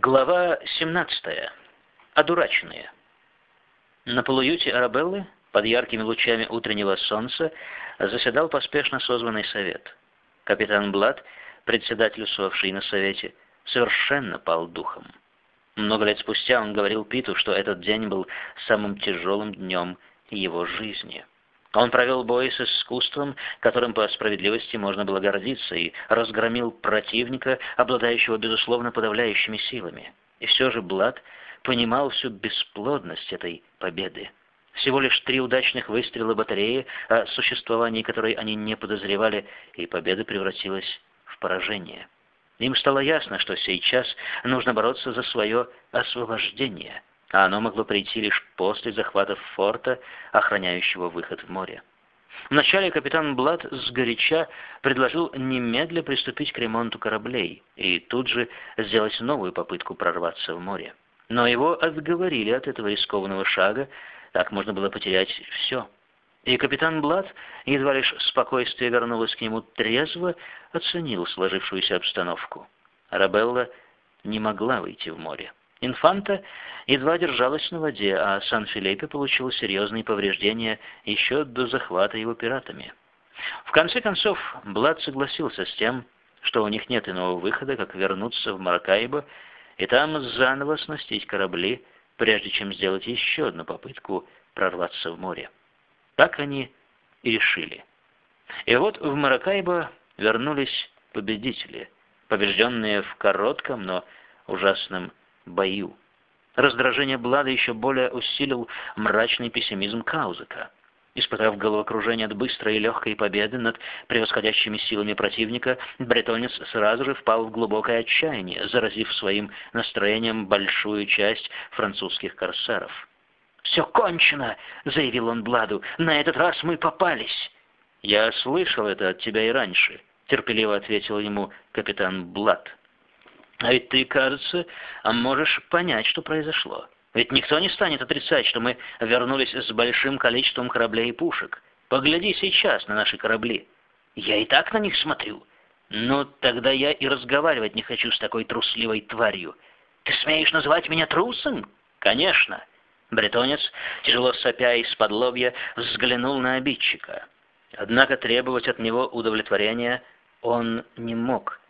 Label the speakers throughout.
Speaker 1: Глава 17. Одураченные. На полуюте Арабеллы, под яркими лучами утреннего солнца, заседал поспешно созванный совет. Капитан Блад, председательствовавший на совете, совершенно пал духом. Много лет спустя он говорил Питу, что этот день был самым тяжелым днем его жизни. Он провел бой с искусством, которым по справедливости можно было гордиться, и разгромил противника, обладающего, безусловно, подавляющими силами. И все же Блад понимал всю бесплодность этой победы. Всего лишь три удачных выстрела батареи, о существовании которой они не подозревали, и победа превратилась в поражение. Им стало ясно, что сейчас нужно бороться за свое освобождение – а оно могло прийти лишь после захвата форта, охраняющего выход в море. Вначале капитан Блад сгоряча предложил немедля приступить к ремонту кораблей и тут же сделать новую попытку прорваться в море. Но его отговорили от этого рискованного шага, так можно было потерять все. И капитан Блад, едва лишь спокойствие вернулось к нему трезво, оценил сложившуюся обстановку. Арабелла не могла выйти в море. Инфанта едва держалась на воде, а Сан-Филиппе получил серьезные повреждения еще до захвата его пиратами. В конце концов, Блад согласился с тем, что у них нет иного выхода, как вернуться в Маракайбо и там заново снастить корабли, прежде чем сделать еще одну попытку прорваться в море. Так они и решили. И вот в Маракайбо вернулись победители, побежденные в коротком, но ужасном бою. Раздражение Блада еще более усилил мрачный пессимизм Каузека. Испытав головокружение от быстрой и легкой победы над превосходящими силами противника, бретонец сразу же впал в глубокое отчаяние, заразив своим настроением большую часть французских корсаров. «Все кончено!» — заявил он Бладу. «На этот раз мы попались!» «Я слышал это от тебя и раньше», — терпеливо ответил ему капитан Блад. А ведь ты, кажется, можешь понять, что произошло. Ведь никто не станет отрицать, что мы вернулись с большим количеством кораблей и пушек. Погляди сейчас на наши корабли. Я и так на них смотрю. Ну, тогда я и разговаривать не хочу с такой трусливой тварью. Ты смеешь называть меня трусом? Конечно. Бретонец, тяжело сопя из-под лобья, взглянул на обидчика. Однако требовать от него удовлетворения он не мог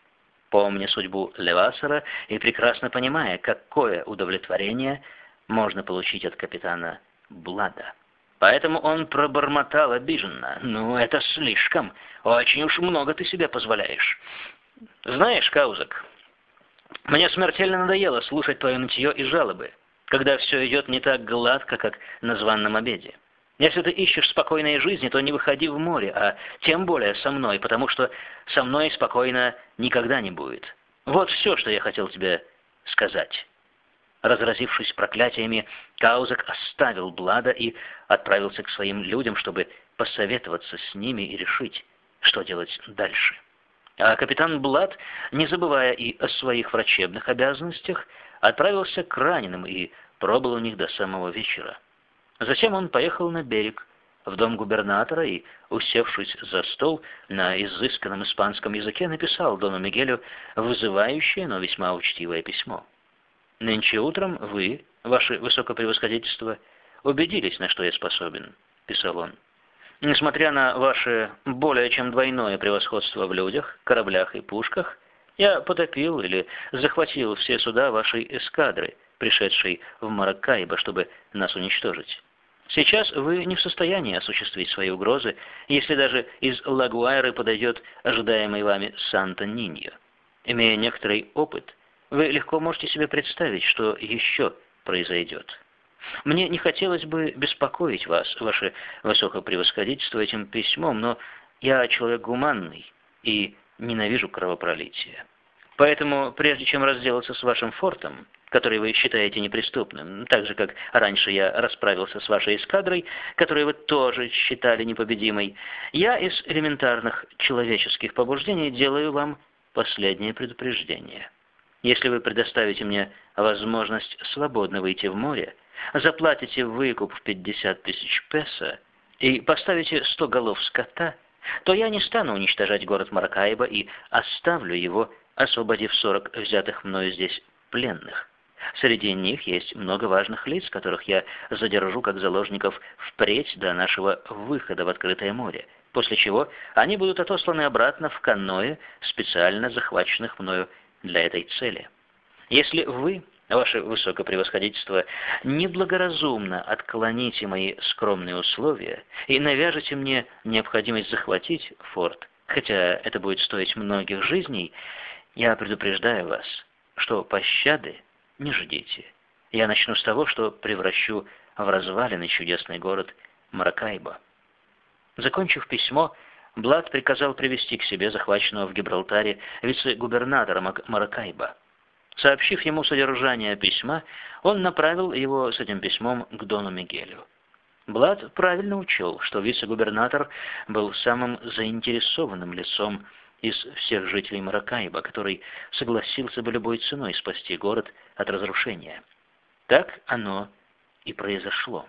Speaker 1: помня судьбу Левасера и прекрасно понимая, какое удовлетворение можно получить от капитана Блада. Поэтому он пробормотал обиженно. «Ну, это слишком. Очень уж много ты себе позволяешь. Знаешь, Каузак, мне смертельно надоело слушать твое нытье и жалобы, когда все идет не так гладко, как на званном обеде. Если ты ищешь спокойной жизни, то не выходи в море, а тем более со мной, потому что со мной спокойно никогда не будет. Вот все, что я хотел тебе сказать». Разразившись проклятиями, Каузак оставил Блада и отправился к своим людям, чтобы посоветоваться с ними и решить, что делать дальше. А капитан Блад, не забывая и о своих врачебных обязанностях, отправился к раненым и пробыл у них до самого вечера. Затем он поехал на берег, в дом губернатора и, усевшись за стол, на изысканном испанском языке написал Дону Мигелю вызывающее, но весьма учтивое письмо. «Нынче утром вы, ваше высокопревосходительство, убедились, на что я способен», — писал он. «Несмотря на ваше более чем двойное превосходство в людях, кораблях и пушках, я потопил или захватил все суда вашей эскадры, пришедшей в Маракайбо, чтобы нас уничтожить. Сейчас вы не в состоянии осуществить свои угрозы, если даже из Лагуайры подойдет ожидаемый вами Санта-Ниньо. Имея некоторый опыт, вы легко можете себе представить, что еще произойдет. Мне не хотелось бы беспокоить вас, ваше высокопревосходительство, этим письмом, но я человек гуманный и ненавижу кровопролитие. Поэтому, прежде чем разделаться с вашим фортом, который вы считаете неприступным, так же, как раньше я расправился с вашей эскадрой, которую вы тоже считали непобедимой, я из элементарных человеческих побуждений делаю вам последнее предупреждение. Если вы предоставите мне возможность свободно выйти в море, заплатите выкуп в 50 тысяч песо и поставите 100 голов скота, то я не стану уничтожать город Маракайбо и оставлю его, освободив 40 взятых мною здесь пленных. Среди них есть много важных лиц, которых я задержу как заложников впредь до нашего выхода в открытое море, после чего они будут отосланы обратно в каноэ, специально захваченных мною для этой цели. Если вы, ваше высокопревосходительство, неблагоразумно отклоните мои скромные условия и навяжете мне необходимость захватить форт, хотя это будет стоить многих жизней, я предупреждаю вас, что пощады не ждите. Я начну с того, что превращу в развалины чудесный город Маракайбо. Закончив письмо, Блад приказал привести к себе захваченного в Гибралтаре вице-губернатора Маракайба. Сообщив ему содержание письма, он направил его с этим письмом к Дону Мигелю. Блад правильно учел, что вице-губернатор был самым заинтересованным лицом из всех жителей Маракайба, который согласился бы любой ценой спасти город от разрушения. Так оно и произошло.